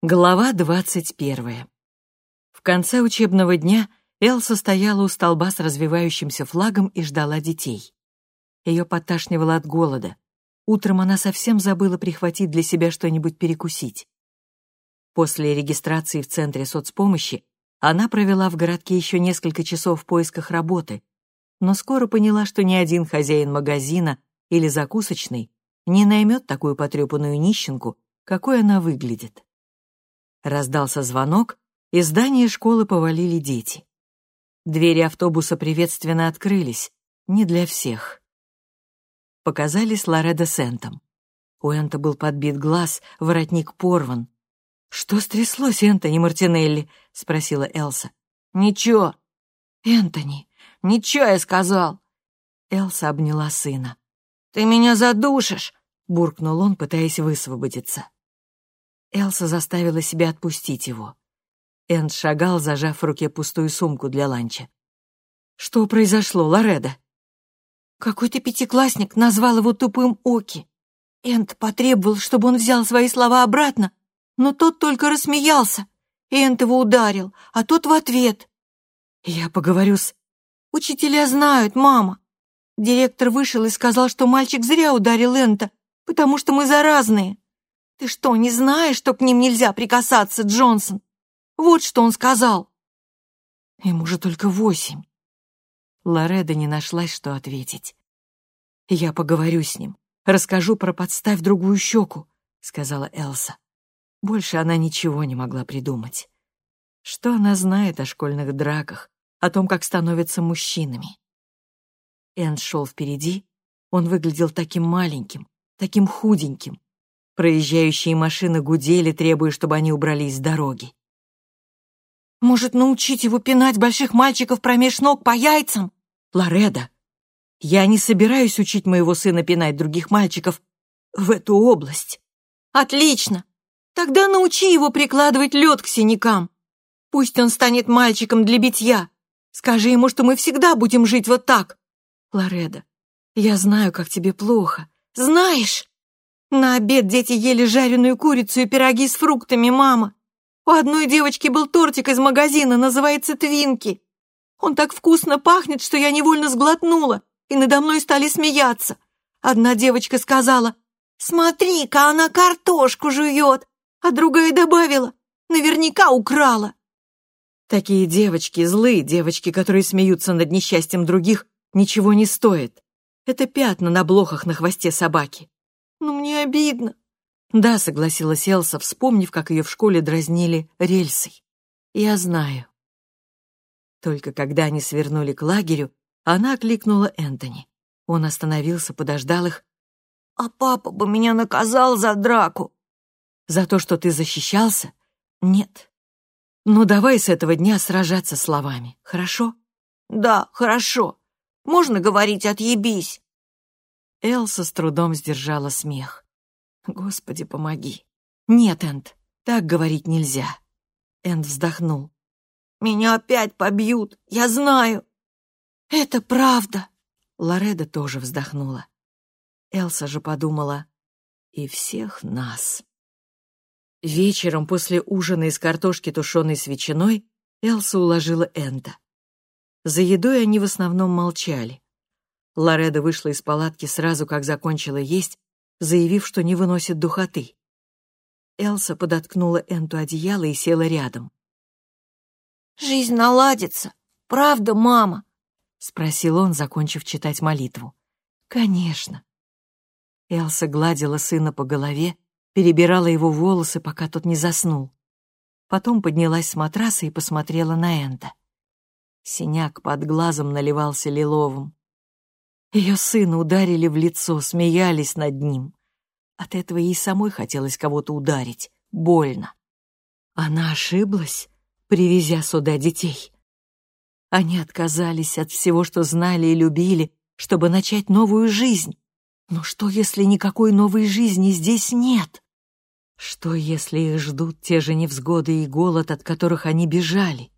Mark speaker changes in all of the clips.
Speaker 1: Глава двадцать первая. В конце учебного дня Элса стояла у столба с развивающимся флагом и ждала детей. Ее подташнивало от голода. Утром она совсем забыла прихватить для себя что-нибудь перекусить. После регистрации в Центре соцпомощи она провела в городке еще несколько часов в поисках работы, но скоро поняла, что ни один хозяин магазина или закусочной не наймет такую потрепанную нищенку, какой она выглядит. Раздался звонок, и здание школы повалили дети. Двери автобуса приветственно открылись, не для всех. Показались Лоредо с Энтом. У Энта был подбит глаз, воротник порван. «Что стряслось, Энтони Мартинелли?» — спросила Элса.
Speaker 2: «Ничего».
Speaker 1: «Энтони,
Speaker 2: ничего я сказал».
Speaker 1: Элса обняла сына.
Speaker 2: «Ты меня задушишь!»
Speaker 1: — буркнул он, пытаясь высвободиться. Элса заставила себя отпустить его. Энд шагал, зажав в руке пустую сумку для ланча. «Что произошло, Лореда?»
Speaker 2: «Какой-то пятиклассник назвал его тупым Оки. Энд потребовал, чтобы он взял свои слова обратно, но тот только рассмеялся. Энд его ударил, а тот в ответ.
Speaker 1: «Я поговорю с...»
Speaker 2: «Учителя знают, мама. Директор вышел и сказал, что мальчик зря ударил Энта, потому что мы заразные. «Ты что, не знаешь, что к ним нельзя прикасаться, Джонсон? Вот что он сказал!»
Speaker 1: Ему же только восемь. Лореда не нашлась, что ответить. «Я поговорю с ним, расскажу про подставь другую щеку», — сказала Элса. Больше она ничего не могла придумать. Что она знает о школьных драках, о том, как становятся мужчинами? Энд шел впереди, он выглядел таким маленьким, таким худеньким, Проезжающие машины гудели, требуя, чтобы они убрались с дороги.
Speaker 2: «Может, научить его пинать больших мальчиков промеж ног по яйцам?»
Speaker 1: «Лореда, я не собираюсь учить моего сына пинать других мальчиков в эту область».
Speaker 2: «Отлично! Тогда научи его прикладывать лед к синякам. Пусть он станет мальчиком для битья. Скажи ему, что мы всегда будем жить вот так».
Speaker 1: «Лореда, я знаю, как тебе плохо».
Speaker 2: «Знаешь?» На обед дети ели жареную курицу и пироги с фруктами, мама. У одной девочки был тортик из магазина, называется «Твинки». Он так вкусно пахнет, что я невольно сглотнула, и надо мной стали смеяться. Одна девочка сказала, «Смотри-ка, она картошку жует», а другая добавила, «Наверняка украла».
Speaker 1: Такие девочки, злые девочки, которые смеются над несчастьем других, ничего не стоят. Это пятна на блохах на хвосте собаки.
Speaker 2: Но мне обидно.
Speaker 1: Да, согласилась Элса, вспомнив, как ее в школе дразнили рельсой. Я знаю. Только когда они свернули к лагерю, она окликнула Энтони. Он остановился, подождал их.
Speaker 2: «А папа бы меня наказал за драку!»
Speaker 1: «За то, что ты защищался? Нет. Ну, давай с этого дня сражаться словами, хорошо?»
Speaker 2: «Да, хорошо. Можно говорить «отъебись»?»
Speaker 1: Элса с трудом сдержала смех. «Господи, помоги!» «Нет, Энд, так говорить нельзя!» Энд вздохнул.
Speaker 2: «Меня опять побьют, я знаю!» «Это правда!»
Speaker 1: Лореда тоже вздохнула. Элса же подумала. «И всех нас!» Вечером после ужина из картошки, тушеной с ветчиной, Элса уложила Энда. За едой они в основном молчали. Лореда вышла из палатки сразу, как закончила есть, заявив, что не выносит духоты. Элса подоткнула Энту одеяло и села рядом.
Speaker 2: «Жизнь наладится, правда, мама?»
Speaker 1: — спросил он, закончив читать молитву. «Конечно». Элса гладила сына по голове, перебирала его волосы, пока тот не заснул. Потом поднялась с матраса и посмотрела на Энта. Синяк под глазом наливался лиловым. Ее сына ударили в лицо, смеялись над ним. От этого ей самой хотелось кого-то ударить. Больно. Она ошиблась, привезя сюда детей. Они отказались от всего, что знали и любили, чтобы начать новую жизнь. Но что, если никакой новой жизни здесь нет? Что, если их ждут те же невзгоды и голод, от которых они бежали?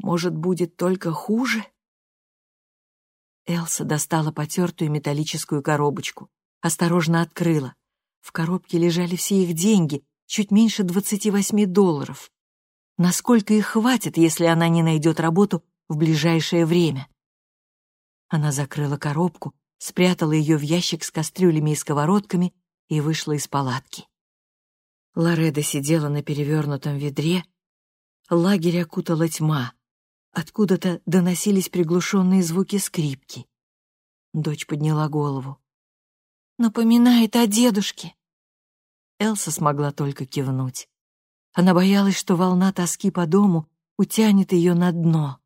Speaker 1: Может, будет только хуже? Элса достала потертую металлическую коробочку, осторожно открыла. В коробке лежали все их деньги, чуть меньше 28 долларов. Насколько их хватит, если она не найдет работу в ближайшее время? Она закрыла коробку, спрятала ее в ящик с кастрюлями и сковородками и вышла из палатки. Лореда сидела на перевернутом ведре. Лагерь окутала тьма. Откуда-то доносились приглушенные звуки скрипки. Дочь подняла голову. «Напоминает о дедушке». Элса смогла только кивнуть. Она боялась, что волна тоски по дому утянет ее на дно.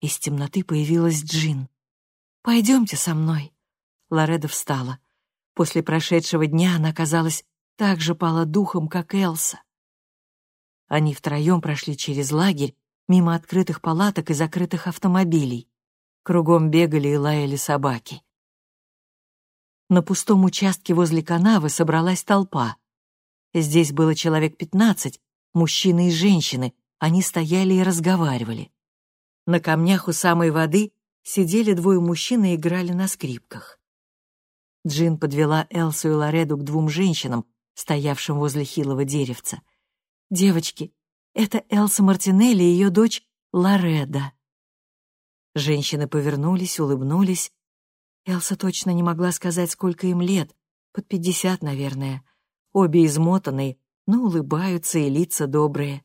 Speaker 1: Из темноты появилась Джин. «Пойдемте со мной». Лореда встала. После прошедшего дня она, казалось, так же пала духом, как Элса. Они втроем прошли через лагерь, мимо открытых палаток и закрытых автомобилей. Кругом бегали и лаяли собаки. На пустом участке возле канавы собралась толпа. Здесь было человек пятнадцать, мужчины и женщины, они стояли и разговаривали. На камнях у самой воды сидели двое мужчин и играли на скрипках. Джин подвела Элсу и Лореду к двум женщинам, стоявшим возле хилого деревца. «Девочки, это Элса Мартинелли и ее дочь Лореда». Женщины повернулись, улыбнулись. Элса точно не могла сказать, сколько им лет, под пятьдесят, наверное. Обе измотанные, но улыбаются и лица добрые.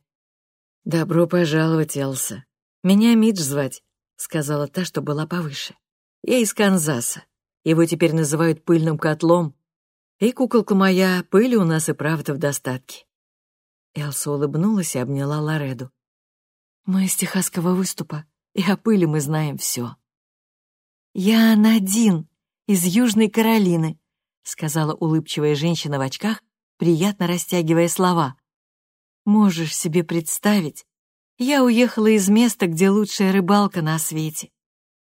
Speaker 1: «Добро пожаловать, Элса. Меня Мидж звать», — сказала та, что была повыше. «Я из Канзаса. Его теперь называют пыльным котлом, и куколка моя, пыли у нас и правда в достатке. Элса улыбнулась и обняла Лореду. Мы из техасского выступа, и о пыли мы знаем все. Я Надин из Южной Каролины, сказала улыбчивая женщина в очках, приятно растягивая слова. Можешь себе представить, я уехала из места, где лучшая рыбалка на свете.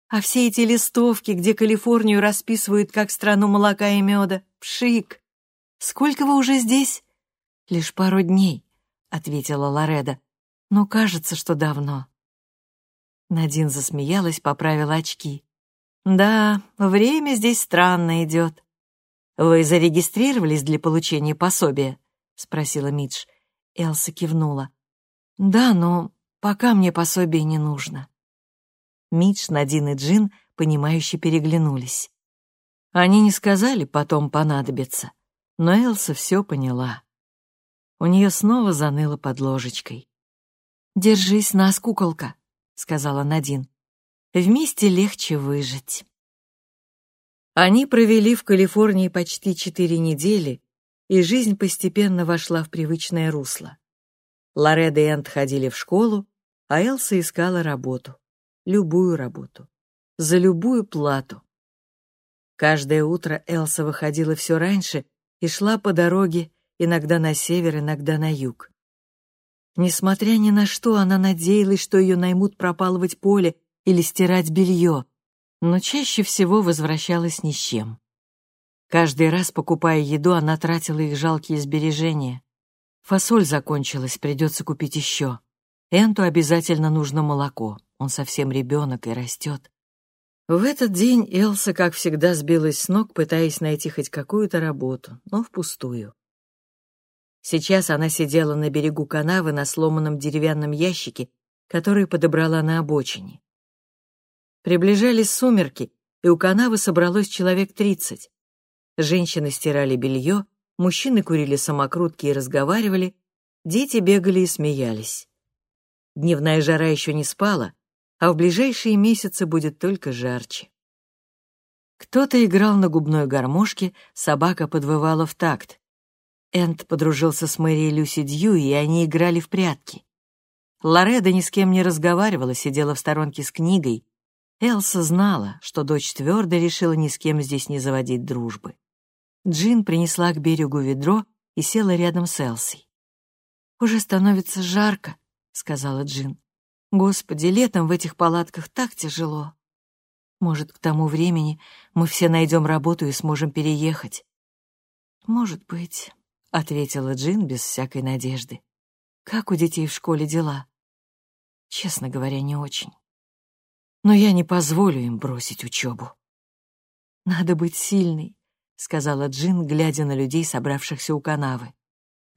Speaker 1: А все эти листовки, где Калифорнию расписывают как страну молока и меда, пшик. Сколько вы уже здесь? Лишь пару дней, ответила Лореда. Но кажется, что давно. Надин засмеялась, поправила очки. Да, время здесь странно идет. Вы зарегистрировались для получения пособия? спросила Мидж. Элса кивнула. Да, но пока мне пособие не нужно. Мидж, Надин и Джин, понимающе переглянулись. Они не сказали, потом понадобится, но Элса все поняла. У нее снова заныло под ложечкой. «Держись нас, куколка», — сказала Надин. «Вместе легче выжить». Они провели в Калифорнии почти четыре недели, и жизнь постепенно вошла в привычное русло. Лореда и Энт ходили в школу, а Элса искала работу любую работу, за любую плату. Каждое утро Элса выходила все раньше и шла по дороге, иногда на север, иногда на юг. Несмотря ни на что, она надеялась, что ее наймут пропалывать поле или стирать белье, но чаще всего возвращалась ни с чем. Каждый раз, покупая еду, она тратила их жалкие сбережения. Фасоль закончилась, придется купить еще. Энту обязательно нужно молоко. Он совсем ребенок и растет. В этот день Элса, как всегда, сбилась с ног, пытаясь найти хоть какую-то работу, но впустую. Сейчас она сидела на берегу канавы на сломанном деревянном ящике, который подобрала на обочине. Приближались сумерки, и у канавы собралось человек тридцать. Женщины стирали белье, мужчины курили самокрутки и разговаривали, дети бегали и смеялись. Дневная жара еще не спала, а в ближайшие месяцы будет только жарче. Кто-то играл на губной гармошке, собака подвывала в такт. Энд подружился с Мэри Люси Дью, и они играли в прятки. Лореда ни с кем не разговаривала, сидела в сторонке с книгой. Элса знала, что дочь твердо решила ни с кем здесь не заводить дружбы. Джин принесла к берегу ведро и села рядом с Элсой. «Уже становится жарко», — сказала Джин. Господи, летом в этих палатках так тяжело. Может, к тому времени мы все найдем работу и сможем переехать. Может быть, ответила Джин без всякой надежды. Как у детей в школе дела? Честно говоря, не очень. Но я не позволю им бросить учебу. Надо быть сильной, сказала Джин, глядя на людей, собравшихся у канавы.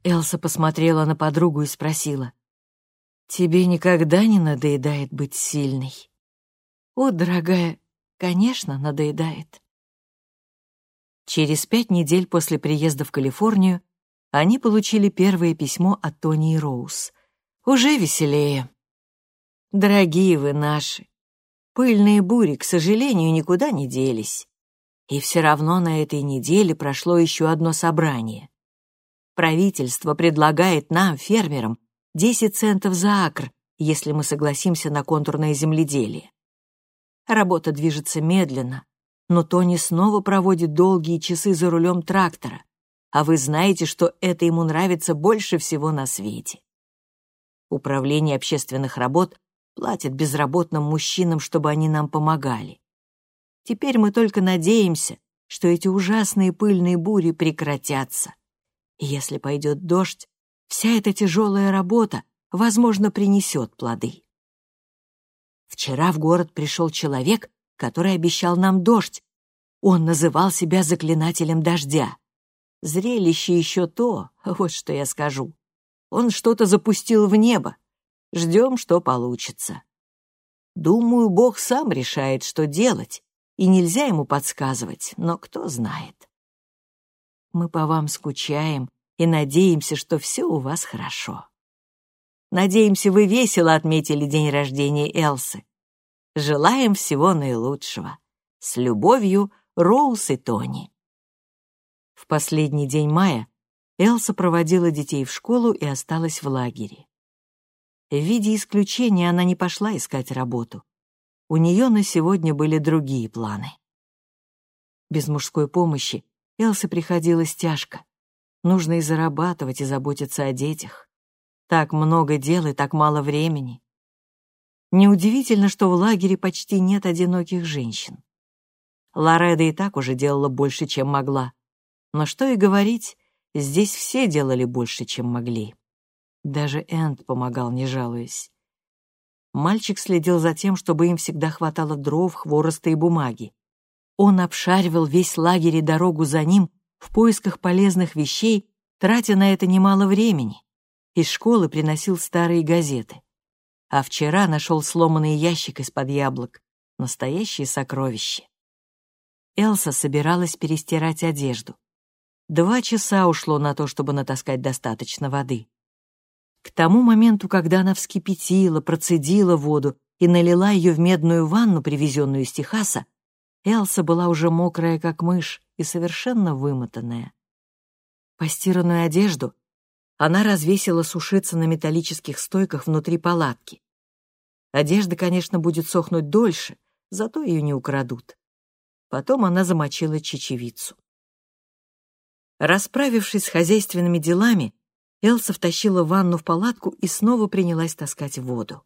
Speaker 1: Элса посмотрела на подругу и спросила. «Тебе никогда не надоедает быть сильной?»
Speaker 2: «О, дорогая, конечно, надоедает».
Speaker 1: Через пять недель после приезда в Калифорнию они получили первое письмо от Тони и Роуз. Уже веселее. «Дорогие вы наши, пыльные бури, к сожалению, никуда не делись. И все равно на этой неделе прошло еще одно собрание. Правительство предлагает нам, фермерам, 10 центов за акр, если мы согласимся на контурное земледелие. Работа движется медленно, но Тони снова проводит долгие часы за рулем трактора, а вы знаете, что это ему нравится больше всего на свете. Управление общественных работ платит безработным мужчинам, чтобы они нам помогали. Теперь мы только надеемся, что эти ужасные пыльные бури прекратятся. И если пойдет дождь, вся эта тяжелая работа, возможно, принесет плоды. Вчера в город пришел человек, который обещал нам дождь. Он называл себя заклинателем дождя. Зрелище еще то, вот что я скажу. Он что-то запустил в небо. Ждем, что получится. Думаю, Бог сам решает, что делать, и нельзя ему подсказывать, но кто знает. Мы по вам скучаем и надеемся, что все у вас хорошо. Надеемся, вы весело отметили день рождения Элсы. Желаем всего наилучшего. С любовью, Роуз и Тони. Последний день мая Элса проводила детей в школу и осталась в лагере. В виде исключения она не пошла искать работу. У нее на сегодня были другие планы. Без мужской помощи Элсе приходилось тяжко. Нужно и зарабатывать, и заботиться о детях. Так много дел и так мало времени. Неудивительно, что в лагере почти нет одиноких женщин. Лореда и так уже делала больше, чем могла. Но что и говорить, здесь все делали больше, чем могли. Даже Энд помогал, не жалуясь. Мальчик следил за тем, чтобы им всегда хватало дров, хвороста и бумаги. Он обшаривал весь лагерь и дорогу за ним в поисках полезных вещей, тратя на это немало времени. Из школы приносил старые газеты а вчера нашел сломанный ящик из-под яблок. Настоящее сокровище. Элса собиралась перестирать одежду. Два часа ушло на то, чтобы натаскать достаточно воды. К тому моменту, когда она вскипятила, процедила воду и налила ее в медную ванну, привезенную из Техаса, Элса была уже мокрая, как мышь, и совершенно вымотанная. Постиранную одежду она развесила сушиться на металлических стойках внутри палатки. Одежда, конечно, будет сохнуть дольше, зато ее не украдут. Потом она замочила чечевицу. Расправившись с хозяйственными делами, Элса втащила ванну в палатку и снова принялась таскать воду.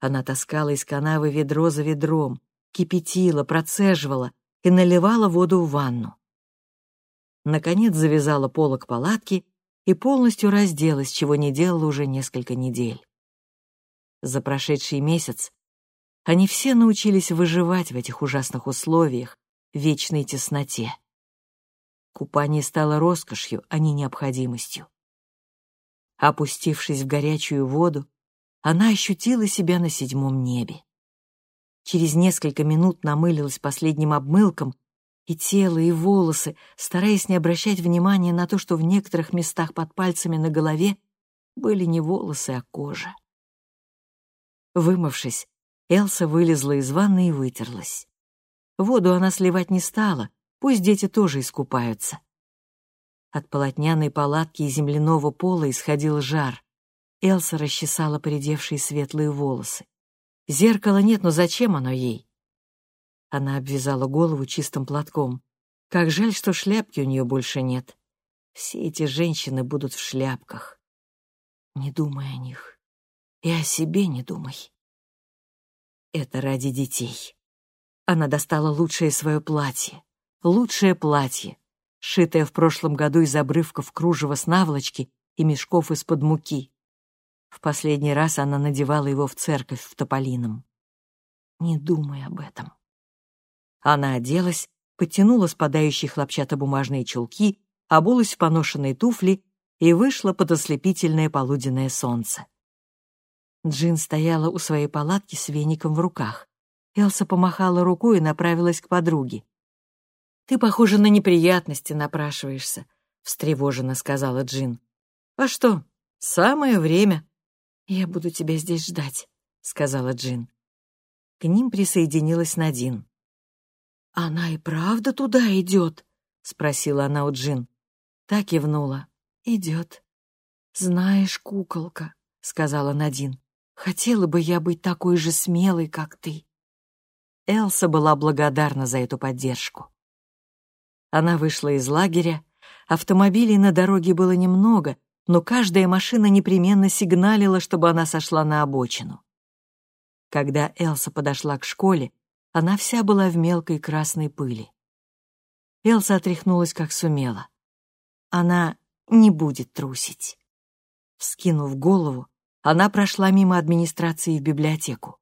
Speaker 1: Она таскала из канавы ведро за ведром, кипятила, процеживала и наливала воду в ванну. Наконец завязала полок палатки и полностью разделась, чего не делала уже несколько недель. За прошедший месяц они все научились выживать в этих ужасных условиях, вечной тесноте. Купание стало роскошью, а не необходимостью. Опустившись в горячую воду, она ощутила себя на седьмом небе. Через несколько минут намылилась последним обмылком и тело, и волосы, стараясь не обращать внимания на то, что в некоторых местах под пальцами на голове были не волосы, а кожа. Вымывшись, Элса вылезла из ванны и вытерлась. Воду она сливать не стала, пусть дети тоже искупаются. От полотняной палатки и земляного пола исходил жар. Элса расчесала поредевшие светлые волосы. Зеркала нет, но зачем оно ей? Она обвязала голову чистым платком. Как жаль, что шляпки у нее больше нет. Все эти женщины будут в шляпках. Не думай о них. И о себе не думай. Это ради детей. Она достала лучшее свое платье. Лучшее платье, шитое в прошлом году из обрывков кружева с наволочки и мешков из-под муки. В последний раз она надевала его в церковь в Тополином. Не думай об этом. Она оделась, подтянула спадающие хлопчатобумажные чулки, обулась в поношенные туфли и вышла под ослепительное полуденное солнце. Джин стояла у своей палатки с веником в руках. Элса помахала рукой и направилась к подруге. «Ты, похоже, на неприятности напрашиваешься», — встревоженно сказала Джин. «А что, самое время». «Я буду тебя здесь ждать», — сказала Джин. К ним присоединилась Надин. «Она и правда туда идет?» — спросила она у Джин. Так кивнула. «Идет». «Знаешь, куколка», — сказала Надин, — «хотела бы я быть такой же смелой, как ты». Элса была благодарна за эту поддержку. Она вышла из лагеря, автомобилей на дороге было немного, но каждая машина непременно сигналила, чтобы она сошла на обочину. Когда Элса подошла к школе, она вся была в мелкой красной пыли. Элса отряхнулась как сумела. Она не будет трусить. Вскинув голову, она прошла мимо администрации в библиотеку.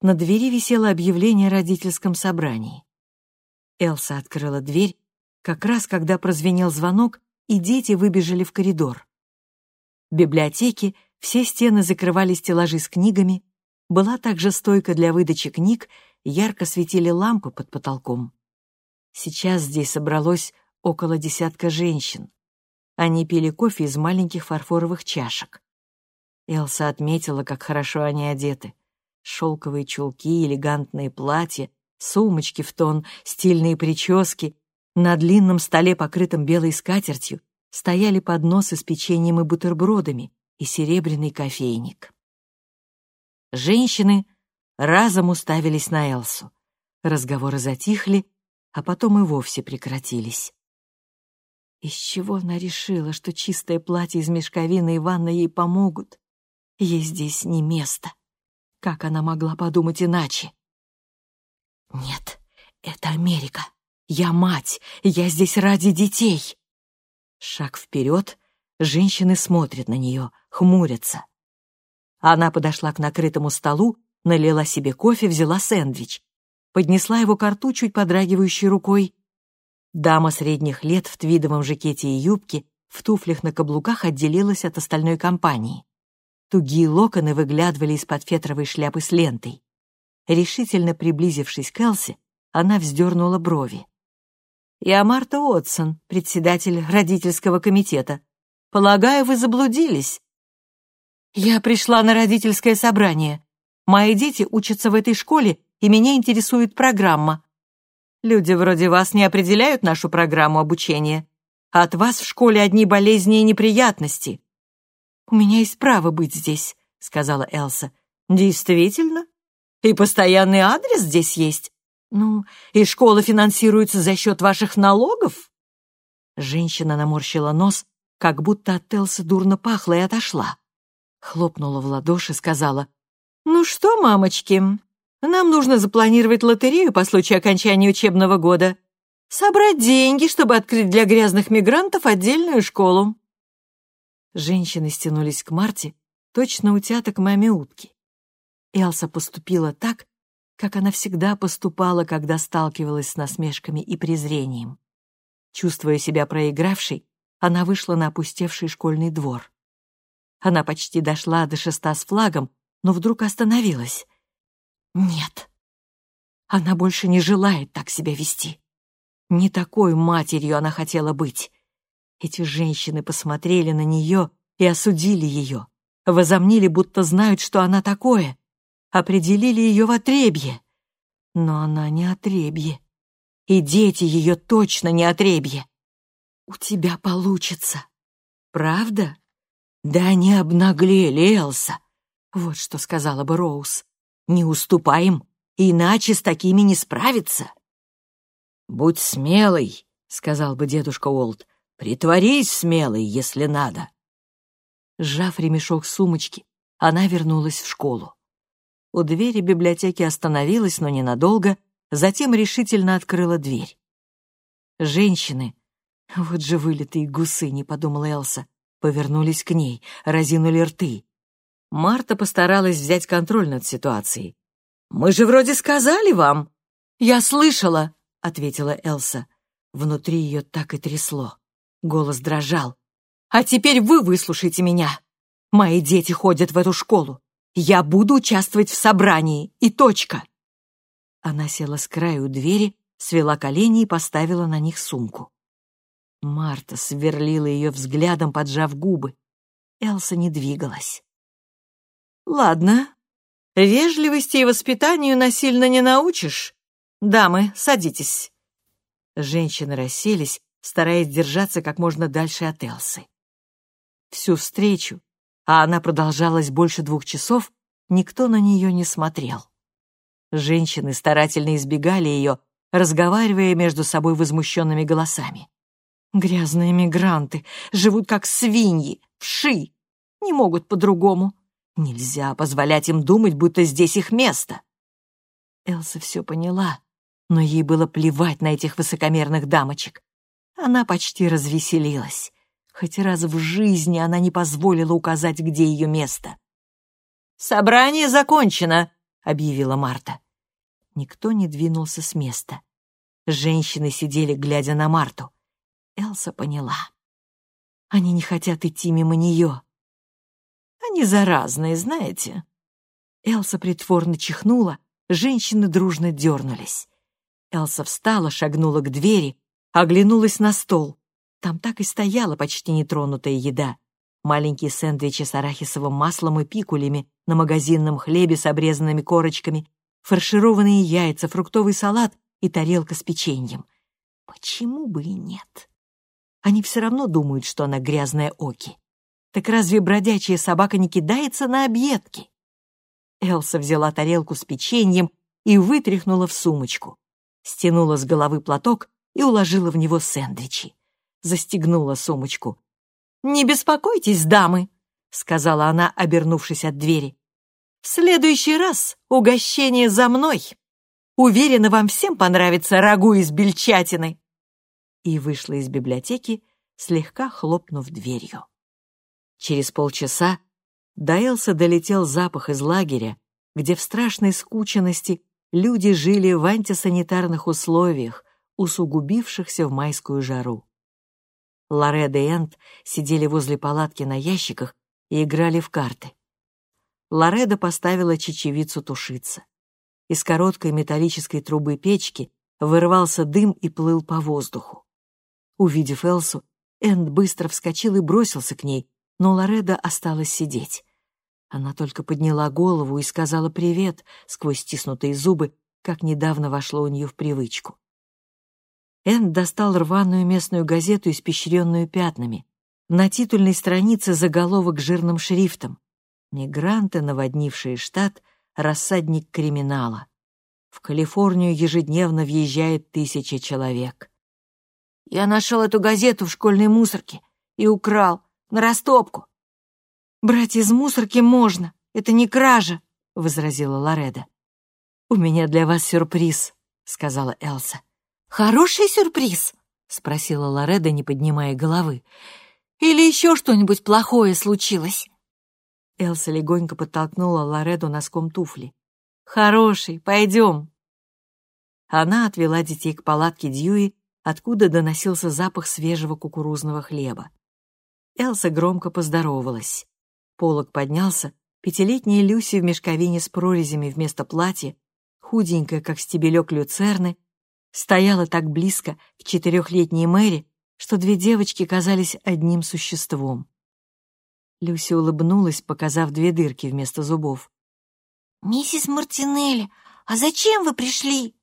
Speaker 1: На двери висело объявление о родительском собрании. Элса открыла дверь, как раз когда прозвенел звонок, и дети выбежали в коридор. В библиотеке все стены закрывали стеллажи с книгами, была также стойка для выдачи книг, ярко светили лампы под потолком. Сейчас здесь собралось около десятка женщин. Они пили кофе из маленьких фарфоровых чашек. Элса отметила, как хорошо они одеты. Шелковые чулки, элегантные платья, сумочки в тон, стильные прически. На длинном столе, покрытом белой скатертью, стояли подносы с печеньем и бутербродами и серебряный кофейник. Женщины разом уставились на Элсу. Разговоры затихли, а потом и вовсе прекратились. Из чего она решила, что чистое платье из мешковины и ванна ей помогут? Ей здесь не место. Как она могла подумать иначе? Нет, это Америка. Я мать, я здесь ради детей. Шаг вперед, женщины смотрят на нее, хмурятся. Она подошла к накрытому столу, налила себе кофе, взяла сэндвич поднесла его к рту чуть подрагивающей рукой. Дама средних лет в твидовом жакете и юбке, в туфлях на каблуках отделилась от остальной компании. Тугие локоны выглядывали из-под фетровой шляпы с лентой. Решительно приблизившись к Элси, она вздернула брови. «Я Марта Отсон, председатель родительского комитета. Полагаю, вы заблудились?» «Я пришла на родительское собрание. Мои дети учатся в этой школе и меня интересует программа. Люди вроде вас не определяют нашу программу обучения. От вас в школе одни болезни и неприятности. У меня есть право быть здесь, сказала Элса. Действительно? И постоянный адрес здесь есть? Ну, и школа финансируется за счет ваших налогов? Женщина наморщила нос, как будто от Элсы дурно пахло и отошла. Хлопнула в ладоши, сказала, «Ну что, мамочки, нам нужно запланировать лотерею по случаю окончания учебного года. Собрать деньги, чтобы открыть для грязных мигрантов отдельную школу. Женщины стянулись к Марте, точно утята к маме утки. Элса поступила так, как она всегда поступала, когда сталкивалась с насмешками и презрением. Чувствуя себя проигравшей, она вышла на опустевший школьный двор. Она почти дошла до шеста с флагом, но вдруг остановилась. Нет. Она больше не желает так себя вести. Не такой матерью она хотела быть. Эти женщины посмотрели на нее и осудили ее, возомнили, будто знают, что она такое, определили ее в отребье. Но она не отребье. И дети ее точно не отребье. У тебя получится. Правда? Да не обнаглели, Элса. Вот что сказала бы Роуз. Не уступаем, иначе с такими не справиться. «Будь смелый», — сказал бы дедушка Олд. «Притворись смелый, если надо». Сжав ремешок сумочки, она вернулась в школу. У двери библиотеки остановилась, но ненадолго, затем решительно открыла дверь. Женщины, вот же вылитые гусы, не подумала Элса, повернулись к ней, разинули рты. Марта постаралась взять контроль над ситуацией. «Мы же вроде сказали вам!» «Я слышала!» — ответила Элса. Внутри ее так и трясло. Голос дрожал.
Speaker 2: А теперь вы выслушайте меня. Мои дети ходят в эту школу. Я буду участвовать в собрании, и точка. Она села с краю двери, свела колени и поставила на них сумку. Марта сверлила ее взглядом, поджав губы. Элса не двигалась. «Ладно, вежливости и воспитанию насильно не научишь. Дамы, садитесь». Женщины расселись, стараясь держаться как можно дальше от Элсы. Всю встречу, а она продолжалась больше двух часов, никто на нее не смотрел. Женщины старательно избегали ее, разговаривая между собой возмущенными голосами. «Грязные мигранты, живут как свиньи, вши, не могут по-другому. Нельзя позволять им думать, будто здесь их место». Элса все поняла, но ей было плевать на этих высокомерных дамочек. Она почти развеселилась. Хоть раз в жизни она не позволила указать, где ее место. «Собрание закончено», — объявила Марта. Никто не двинулся с места. Женщины сидели, глядя на Марту. Элса поняла. Они не хотят идти мимо нее. Они заразные, знаете. Элса притворно чихнула, женщины дружно дернулись. Элса встала, шагнула к двери, оглянулась на стол. Там так и стояла почти нетронутая еда. Маленькие сэндвичи с арахисовым маслом и пикулями на магазинном хлебе с обрезанными корочками, фаршированные яйца, фруктовый салат и тарелка с печеньем. Почему бы и нет? Они все равно думают, что она грязная оки. Так разве бродячая собака не кидается на объедки? Элса взяла тарелку с печеньем и вытряхнула в сумочку. Стянула с головы платок и уложила в него сэндвичи застегнула сумочку. «Не беспокойтесь, дамы», — сказала она, обернувшись от двери. «В следующий раз угощение за мной. Уверена, вам всем понравится рагу из бельчатины». И вышла из библиотеки, слегка хлопнув дверью. Через полчаса до Элса долетел запах из лагеря, где в страшной скученности люди жили в антисанитарных условиях, усугубившихся в майскую жару. Лореда и Энд сидели возле палатки на ящиках и играли в карты. Лореда поставила чечевицу тушиться. Из короткой металлической трубы печки вырывался дым и плыл по воздуху. Увидев Элсу, Энд быстро вскочил и бросился к ней, но Лореда осталась сидеть. Она только подняла голову и сказала «привет» сквозь стиснутые зубы, как недавно вошло у нее в привычку. Энд достал рваную местную газету, испещренную пятнами. На титульной странице заголовок жирным шрифтом. «Мигранты, наводнившие штат, рассадник криминала. В Калифорнию ежедневно въезжает тысяча человек». «Я нашел эту газету в школьной мусорке и украл, на растопку». «Брать из мусорки можно, это не кража», — возразила Лореда. «У меня для вас сюрприз», — сказала Элса. «Хороший сюрприз?» — спросила Лореда, не поднимая головы. «Или еще что-нибудь плохое случилось?» Элса легонько подтолкнула Лореду носком туфли. «Хороший, пойдем!» Она отвела детей к палатке Дьюи, откуда доносился запах свежего кукурузного хлеба. Элса громко поздоровалась. Полок поднялся, пятилетняя Люси в мешковине с прорезями вместо платья, худенькая, как стебелек люцерны, стояла так близко к четырехлетней Мэри, что две девочки казались одним существом. Люси улыбнулась, показав две дырки вместо зубов.
Speaker 3: «Миссис Мартинелли, а зачем вы пришли?»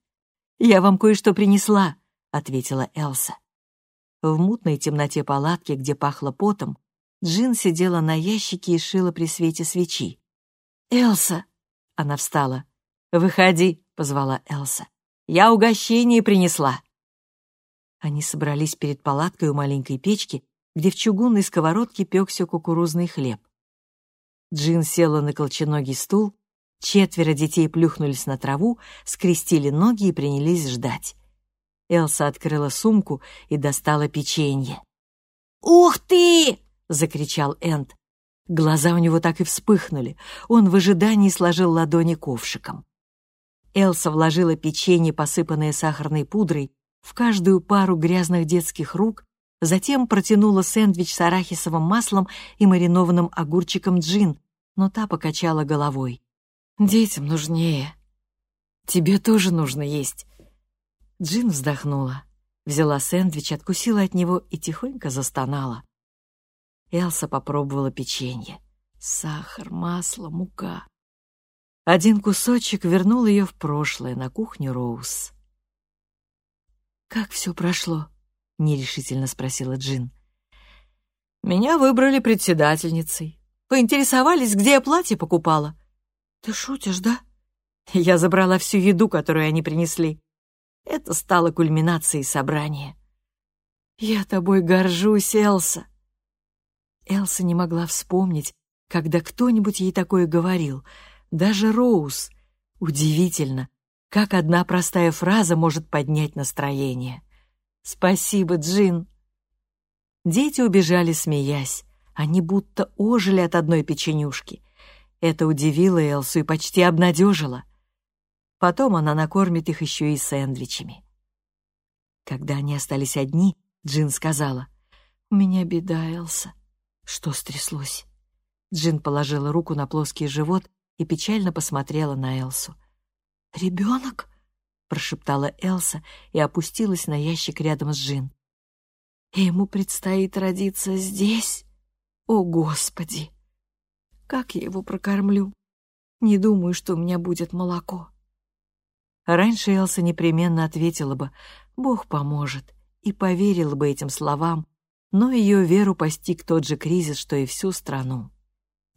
Speaker 2: «Я вам кое-что принесла», — ответила Элса. В мутной темноте палатки, где пахло потом, Джин сидела на ящике и шила при свете свечи. «Элса!» — она встала. «Выходи», — позвала Элса. Я угощение принесла!» Они собрались перед палаткой у маленькой печки, где в чугунной сковородке пекся кукурузный хлеб. Джин села на колченогий стул, четверо детей плюхнулись на траву, скрестили ноги и принялись ждать. Элса открыла сумку и достала печенье.
Speaker 3: «Ух ты!» — закричал
Speaker 2: Энд. Глаза у него так и вспыхнули. Он в ожидании сложил ладони ковшиком. Элса вложила печенье, посыпанное сахарной пудрой, в каждую пару грязных детских рук
Speaker 1: Затем протянула сэндвич с арахисовым маслом и маринованным огурчиком джин, но та покачала головой. «Детям нужнее. Тебе тоже нужно есть». Джин вздохнула, взяла сэндвич, откусила от него и тихонько застонала. Элса попробовала печенье. Сахар, масло, мука. Один кусочек вернул ее в прошлое, на кухню Роуз. «Как все прошло?» — нерешительно спросила Джин. «Меня выбрали председательницей. Поинтересовались, где я платье покупала». «Ты шутишь, да?» Я забрала всю еду, которую они принесли. Это стало кульминацией собрания. «Я тобой горжусь, Элса!» Элса не могла вспомнить, когда кто-нибудь ей такое говорил, даже Роуз. Удивительно, как одна простая фраза может поднять настроение. «Спасибо, Джин!» Дети убежали, смеясь. Они будто ожили от одной печенюшки. Это удивило Элсу и почти обнадежило. Потом она накормит их еще и сэндвичами. Когда они остались одни, Джин сказала, «У меня беда, Элса». Что стряслось? Джин положила руку на плоский живот и печально посмотрела на Элсу. «Ребенок?» — прошептала Элса и опустилась на ящик рядом с Джин. «Ему предстоит родиться здесь? О, Господи! Как я его прокормлю? Не думаю, что у меня будет молоко». Раньше Элса непременно ответила бы «Бог поможет» и поверила бы этим словам, но ее веру постиг тот же кризис, что и всю страну.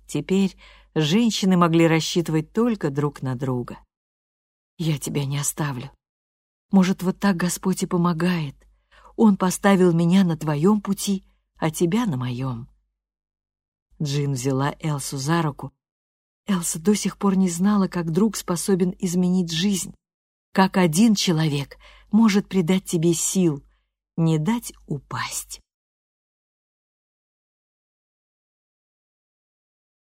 Speaker 1: Теперь женщины могли рассчитывать только друг на друга. «Я тебя не оставлю. Может, вот так Господь и помогает. Он поставил меня на твоем пути, а тебя на моем». Джин взяла Элсу за руку. Элса до сих пор не знала, как друг способен изменить жизнь, как один человек может придать тебе сил, не дать упасть.